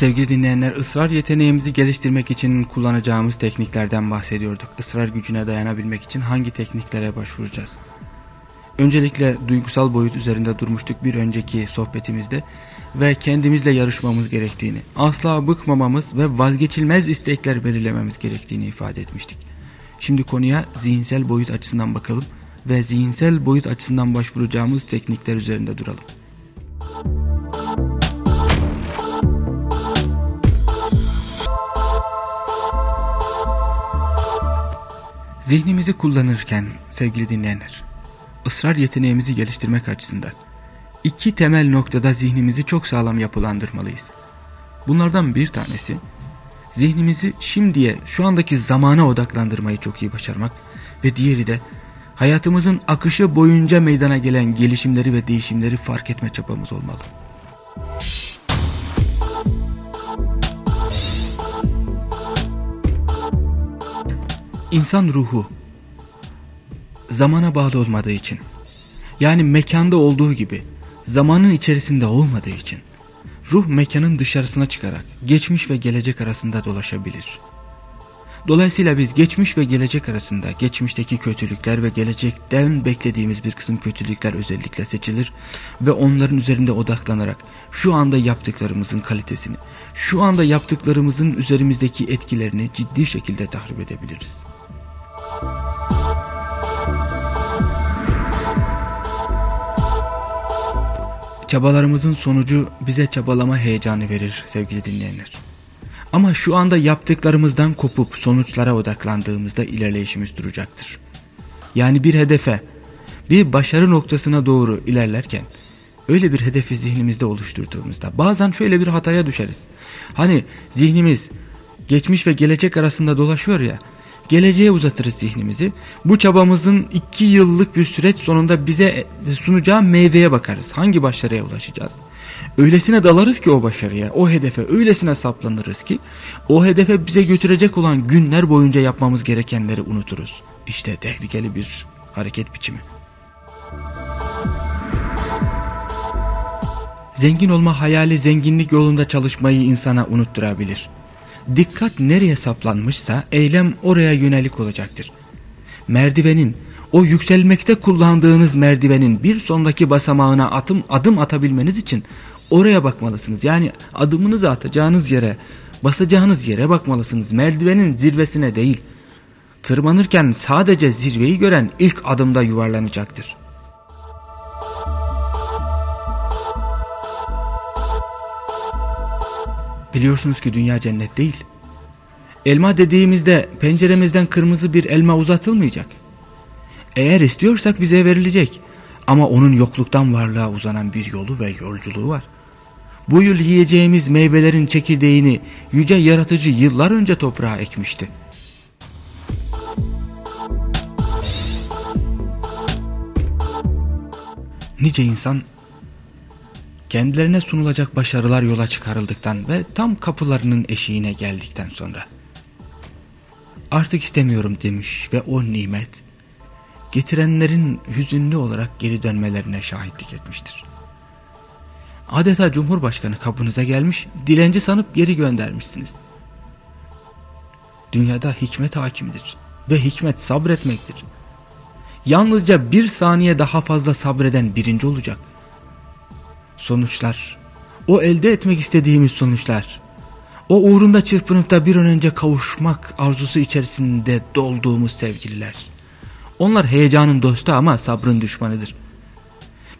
Sevgili dinleyenler ısrar yeteneğimizi geliştirmek için kullanacağımız tekniklerden bahsediyorduk. Israr gücüne dayanabilmek için hangi tekniklere başvuracağız? Öncelikle duygusal boyut üzerinde durmuştuk bir önceki sohbetimizde ve kendimizle yarışmamız gerektiğini, asla bıkmamamız ve vazgeçilmez istekler belirlememiz gerektiğini ifade etmiştik. Şimdi konuya zihinsel boyut açısından bakalım ve zihinsel boyut açısından başvuracağımız teknikler üzerinde duralım. Zihnimizi kullanırken sevgili dinleyenler, ısrar yeteneğimizi geliştirmek açısından iki temel noktada zihnimizi çok sağlam yapılandırmalıyız. Bunlardan bir tanesi zihnimizi şimdiye şu andaki zamana odaklandırmayı çok iyi başarmak ve diğeri de hayatımızın akışı boyunca meydana gelen gelişimleri ve değişimleri fark etme çabamız olmalı. İnsan ruhu zamana bağlı olmadığı için yani mekanda olduğu gibi zamanın içerisinde olmadığı için ruh mekanın dışarısına çıkarak geçmiş ve gelecek arasında dolaşabilir. Dolayısıyla biz geçmiş ve gelecek arasında geçmişteki kötülükler ve gelecekten beklediğimiz bir kısım kötülükler özellikle seçilir ve onların üzerinde odaklanarak şu anda yaptıklarımızın kalitesini, şu anda yaptıklarımızın üzerimizdeki etkilerini ciddi şekilde tahrip edebiliriz. Çabalarımızın sonucu bize çabalama heyecanı verir sevgili dinleyenler. Ama şu anda yaptıklarımızdan kopup sonuçlara odaklandığımızda ilerleyişimiz duracaktır. Yani bir hedefe, bir başarı noktasına doğru ilerlerken öyle bir hedefi zihnimizde oluşturduğumuzda bazen şöyle bir hataya düşeriz. Hani zihnimiz geçmiş ve gelecek arasında dolaşıyor ya geleceğe uzatırız zihnimizi. Bu çabamızın iki yıllık bir süreç sonunda bize sunacağı meyveye bakarız. Hangi başarıya ulaşacağız? Öylesine dalarız ki o başarıya, o hedefe öylesine saplanırız ki o hedefe bize götürecek olan günler boyunca yapmamız gerekenleri unuturuz. İşte tehlikeli bir hareket biçimi. Zengin olma hayali zenginlik yolunda çalışmayı insana unutturabilir. Dikkat nereye saplanmışsa eylem oraya yönelik olacaktır. Merdivenin, o yükselmekte kullandığınız merdivenin bir sondaki basamağına atım, adım atabilmeniz için oraya bakmalısınız. Yani adımınızı atacağınız yere, basacağınız yere bakmalısınız. Merdivenin zirvesine değil. Tırmanırken sadece zirveyi gören ilk adımda yuvarlanacaktır. Biliyorsunuz ki dünya cennet değil. Elma dediğimizde penceremizden kırmızı bir elma uzatılmayacak. Eğer istiyorsak bize verilecek. Ama onun yokluktan varlığa uzanan bir yolu ve yolculuğu var. Bu yıl yiyeceğimiz meyvelerin çekirdeğini yüce yaratıcı yıllar önce toprağa ekmişti. Nice insan kendilerine sunulacak başarılar yola çıkarıldıktan ve tam kapılarının eşiğine geldikten sonra artık istemiyorum demiş ve o nimet getirenlerin hüzünlü olarak geri dönmelerine şahitlik etmiştir. Adeta Cumhurbaşkanı kapınıza gelmiş, dilenci sanıp geri göndermişsiniz. Dünyada hikmet hakimdir ve hikmet sabretmektir. Yalnızca bir saniye daha fazla sabreden birinci olacak. Sonuçlar, o elde etmek istediğimiz sonuçlar, o uğrunda çırpınıp da bir an önce kavuşmak arzusu içerisinde dolduğumuz sevgililer. Onlar heyecanın dostu ama sabrın düşmanıdır.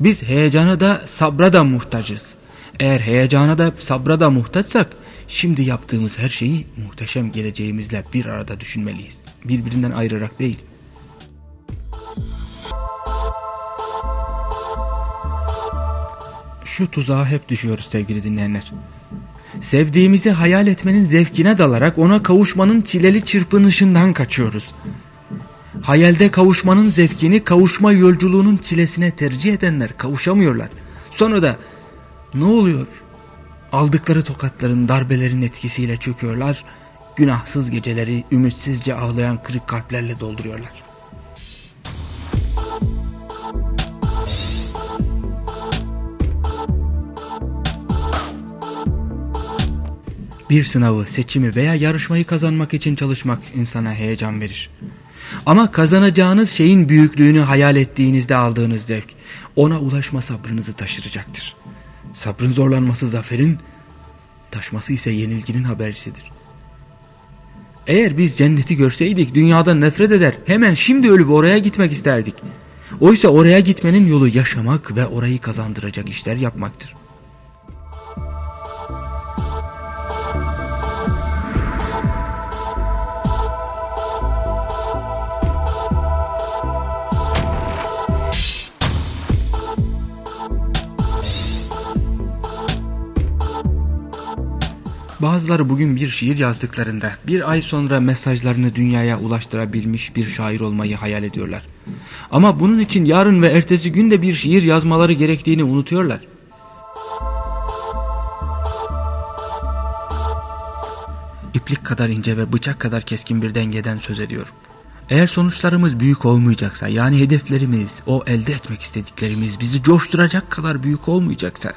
Biz heyecana da sabra da muhtacız. Eğer heyecana da sabra da muhtaçsak şimdi yaptığımız her şeyi muhteşem geleceğimizle bir arada düşünmeliyiz. Birbirinden ayırarak değil. Şu tuzağa hep düşüyoruz sevgili dinleyenler. Sevdiğimizi hayal etmenin zevkine dalarak ona kavuşmanın çileli çırpınışından kaçıyoruz. Hayalde kavuşmanın zevkini kavuşma yolculuğunun çilesine tercih edenler kavuşamıyorlar. Sonra da ne oluyor? Aldıkları tokatların darbelerin etkisiyle çöküyorlar. Günahsız geceleri ümitsizce ağlayan kırık kalplerle dolduruyorlar. Bir sınavı, seçimi veya yarışmayı kazanmak için çalışmak insana heyecan verir. Ama kazanacağınız şeyin büyüklüğünü hayal ettiğinizde aldığınız zevk ona ulaşma sabrınızı taşıracaktır. Sabrın zorlanması zaferin, taşması ise yenilginin habercisidir. Eğer biz cenneti görseydik dünyadan nefret eder hemen şimdi ölüp oraya gitmek isterdik. Oysa oraya gitmenin yolu yaşamak ve orayı kazandıracak işler yapmaktır. Bazıları bugün bir şiir yazdıklarında bir ay sonra mesajlarını dünyaya ulaştırabilmiş bir şair olmayı hayal ediyorlar. Ama bunun için yarın ve ertesi gün de bir şiir yazmaları gerektiğini unutuyorlar. İplik kadar ince ve bıçak kadar keskin bir dengeden söz ediyorum. Eğer sonuçlarımız büyük olmayacaksa yani hedeflerimiz, o elde etmek istediklerimiz bizi coşturacak kadar büyük olmayacaksa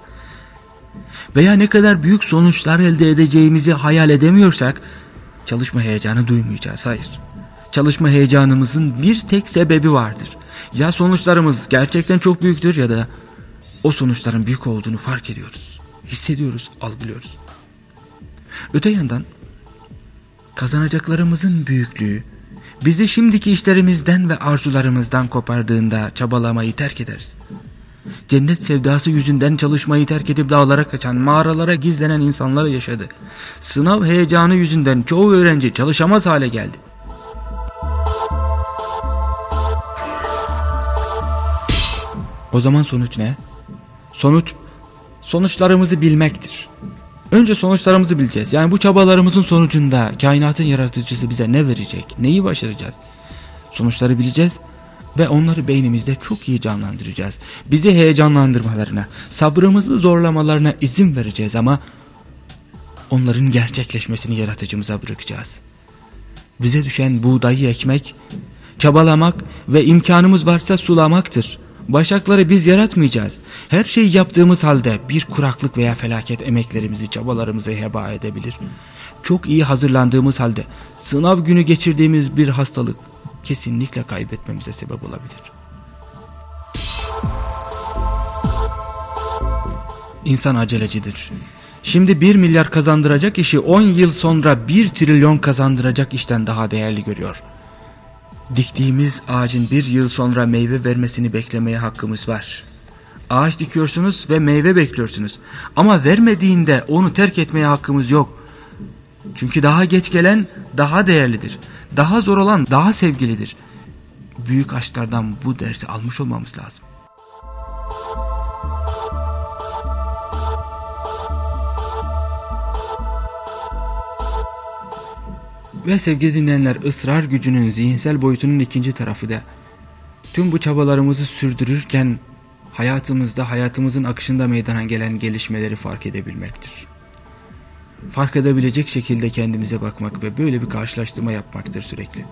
veya ne kadar büyük sonuçlar elde edeceğimizi hayal edemiyorsak çalışma heyecanı duymayacağız. Hayır. Çalışma heyecanımızın bir tek sebebi vardır. Ya sonuçlarımız gerçekten çok büyüktür ya da o sonuçların büyük olduğunu fark ediyoruz. Hissediyoruz, algılıyoruz. Öte yandan kazanacaklarımızın büyüklüğü bizi şimdiki işlerimizden ve arzularımızdan kopardığında çabalamayı terk ederiz. Cennet sevdası yüzünden çalışmayı terk edip dağlara kaçan, mağaralara gizlenen insanlar yaşadı. Sınav heyecanı yüzünden çoğu öğrenci çalışamaz hale geldi. O zaman sonuç ne? Sonuç, sonuçlarımızı bilmektir. Önce sonuçlarımızı bileceğiz. Yani bu çabalarımızın sonucunda kainatın yaratıcısı bize ne verecek, neyi başaracağız? Sonuçları bileceğiz ve onları beynimizde çok iyi canlandıracağız. Bizi heyecanlandırmalarına, sabrımızı zorlamalarına izin vereceğiz ama onların gerçekleşmesini yaratıcımıza bırakacağız. Bize düşen buğdayı ekmek, çabalamak ve imkanımız varsa sulamaktır. Başakları biz yaratmayacağız. Her şeyi yaptığımız halde bir kuraklık veya felaket emeklerimizi, çabalarımızı heba edebilir. Çok iyi hazırlandığımız halde sınav günü geçirdiğimiz bir hastalık kesinlikle kaybetmemize sebep olabilir. İnsan acelecidir. Şimdi bir milyar kazandıracak işi 10 yıl sonra 1 trilyon kazandıracak işten daha değerli görüyor. Diktiğimiz ağacın bir yıl sonra meyve vermesini beklemeye hakkımız var. Ağaç dikiyorsunuz ve meyve bekliyorsunuz. Ama vermediğinde onu terk etmeye hakkımız yok. Çünkü daha geç gelen daha değerlidir. Daha zor olan daha sevgilidir. Büyük aşklardan bu dersi almış olmamız lazım. Ve sevgili dinleyenler ısrar gücünün zihinsel boyutunun ikinci tarafı da tüm bu çabalarımızı sürdürürken hayatımızda hayatımızın akışında meydana gelen gelişmeleri fark edebilmektir. Fark edebilecek şekilde kendimize bakmak ve böyle bir karşılaştırma yapmaktır sürekli.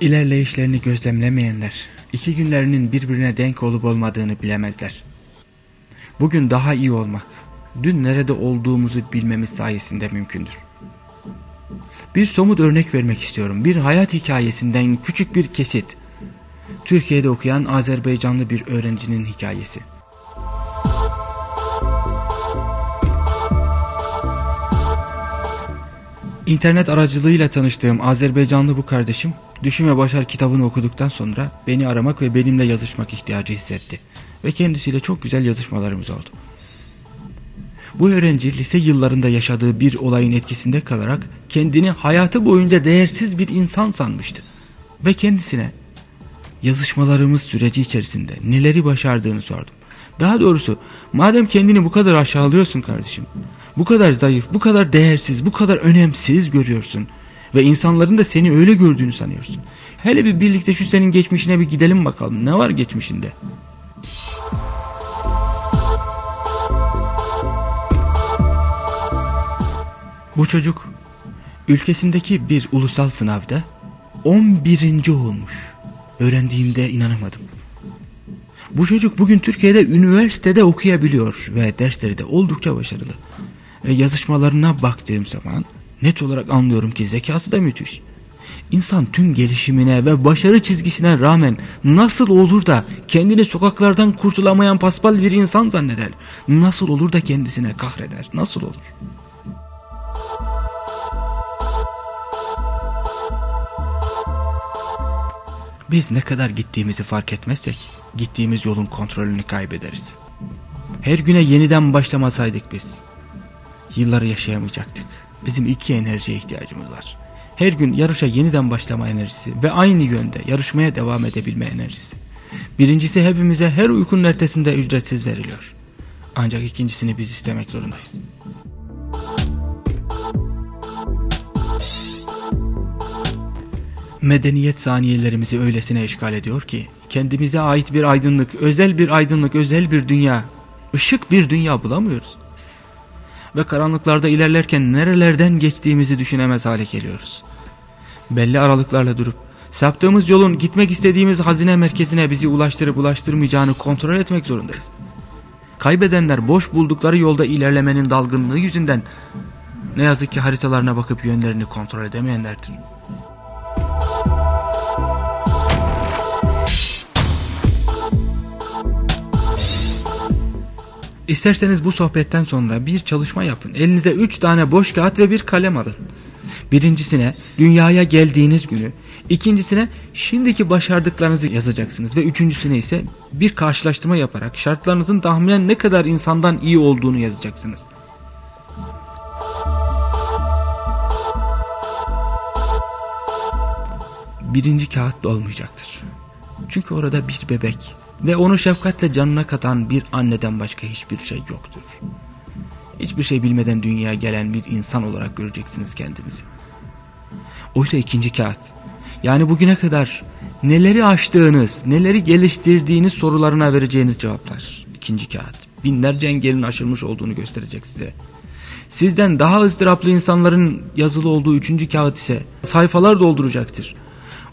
İlerleyişlerini gözlemlemeyenler, iki günlerinin birbirine denk olup olmadığını bilemezler. Bugün daha iyi olmak, dün nerede olduğumuzu bilmemiz sayesinde mümkündür. Bir somut örnek vermek istiyorum. Bir hayat hikayesinden küçük bir kesit. Türkiye'de okuyan Azerbaycanlı bir öğrencinin hikayesi. İnternet aracılığıyla tanıştığım Azerbaycanlı bu kardeşim Düşün ve Başar kitabını okuduktan sonra beni aramak ve benimle yazışmak ihtiyacı hissetti. Ve kendisiyle çok güzel yazışmalarımız oldu. Bu öğrenci lise yıllarında yaşadığı bir olayın etkisinde kalarak kendini hayatı boyunca değersiz bir insan sanmıştı. Ve kendisine yazışmalarımız süreci içerisinde neleri başardığını sordum. Daha doğrusu madem kendini bu kadar aşağılıyorsun kardeşim, bu kadar zayıf, bu kadar değersiz, bu kadar önemsiz görüyorsun ve insanların da seni öyle gördüğünü sanıyorsun. Hele bir birlikte şu senin geçmişine bir gidelim bakalım. Ne var geçmişinde? Bu çocuk ülkesindeki bir ulusal sınavda 11. olmuş. Öğrendiğimde inanamadım. Bu çocuk bugün Türkiye'de üniversitede okuyabiliyor ve dersleri de oldukça başarılı. Ve yazışmalarına baktığım zaman net olarak anlıyorum ki zekası da müthiş. İnsan tüm gelişimine ve başarı çizgisine rağmen nasıl olur da kendini sokaklardan kurtulamayan paspal bir insan zanneder? Nasıl olur da kendisine kahreder? Nasıl olur? Biz ne kadar gittiğimizi fark etmezsek gittiğimiz yolun kontrolünü kaybederiz. Her güne yeniden başlamasaydık biz yılları yaşayamayacaktık. Bizim iki enerjiye ihtiyacımız var. Her gün yarışa yeniden başlama enerjisi ve aynı yönde yarışmaya devam edebilme enerjisi. Birincisi hepimize her uykunun ertesinde ücretsiz veriliyor. Ancak ikincisini biz istemek zorundayız. Medeniyet saniyelerimizi öylesine işgal ediyor ki kendimize ait bir aydınlık, özel bir aydınlık, özel bir dünya, ışık bir dünya bulamıyoruz. Ve karanlıklarda ilerlerken nerelerden geçtiğimizi düşünemez hale geliyoruz. Belli aralıklarla durup saptığımız yolun gitmek istediğimiz hazine merkezine bizi ulaştırıp ulaştırmayacağını kontrol etmek zorundayız. Kaybedenler boş buldukları yolda ilerlemenin dalgınlığı yüzünden ne yazık ki haritalarına bakıp yönlerini kontrol edemeyenlerdir. İsterseniz bu sohbetten sonra bir çalışma yapın. Elinize üç tane boş kağıt ve bir kalem alın. Birincisine dünyaya geldiğiniz günü, ikincisine şimdiki başardıklarınızı yazacaksınız ve üçüncüsüne ise bir karşılaştırma yaparak şartlarınızın tahminen ne kadar insandan iyi olduğunu yazacaksınız. Birinci kağıt olmayacaktır. Çünkü orada bir bebek ve onu şefkatle canına katan bir anneden başka hiçbir şey yoktur. Hiçbir şey bilmeden dünyaya gelen bir insan olarak göreceksiniz kendinizi. Oysa ikinci kağıt. Yani bugüne kadar neleri aştığınız, neleri geliştirdiğiniz sorularına vereceğiniz cevaplar. İkinci kağıt. Binlerce engelin aşılmış olduğunu gösterecek size. Sizden daha ızdıraplı insanların yazılı olduğu üçüncü kağıt ise sayfalar dolduracaktır.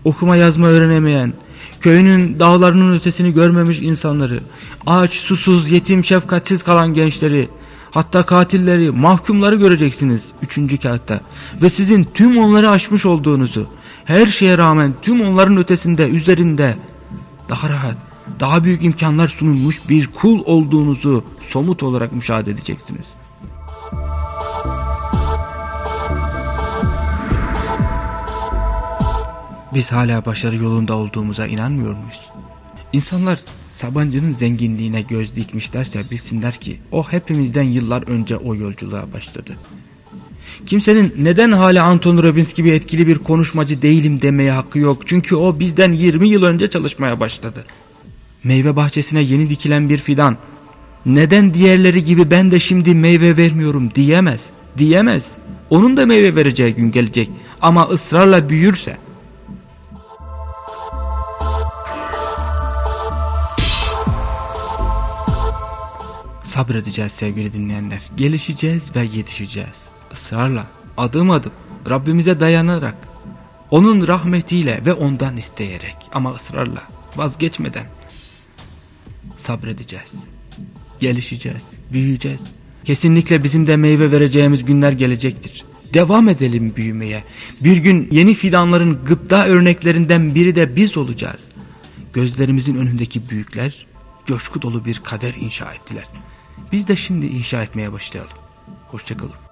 Okuma yazma öğrenemeyen, köyünün dağlarının ötesini görmemiş insanları, aç, susuz, yetim, şefkatsiz kalan gençleri, hatta katilleri, mahkumları göreceksiniz üçüncü kağıtta. Ve sizin tüm onları aşmış olduğunuzu, her şeye rağmen tüm onların ötesinde, üzerinde daha rahat, daha büyük imkanlar sunulmuş bir kul olduğunuzu somut olarak müşahede edeceksiniz.'' Biz hala başarı yolunda olduğumuza inanmıyor muyuz? İnsanlar Sabancı'nın zenginliğine göz dikmişlerse bilsinler ki o hepimizden yıllar önce o yolculuğa başladı. Kimsenin neden hala Anton Robbins gibi etkili bir konuşmacı değilim demeye hakkı yok. Çünkü o bizden 20 yıl önce çalışmaya başladı. Meyve bahçesine yeni dikilen bir fidan. Neden diğerleri gibi ben de şimdi meyve vermiyorum diyemez. Diyemez. Onun da meyve vereceği gün gelecek. Ama ısrarla büyürse Sabredeceğiz sevgili dinleyenler. Gelişeceğiz ve yetişeceğiz. Israrla, adım adım, Rabbimize dayanarak, onun rahmetiyle ve ondan isteyerek ama ısrarla, vazgeçmeden sabredeceğiz. Gelişeceğiz, büyüyeceğiz. Kesinlikle bizim de meyve vereceğimiz günler gelecektir. Devam edelim büyümeye. Bir gün yeni fidanların gıpta örneklerinden biri de biz olacağız. Gözlerimizin önündeki büyükler coşku dolu bir kader inşa ettiler. Biz de şimdi inşa etmeye başlayalım. Hoşçakalın.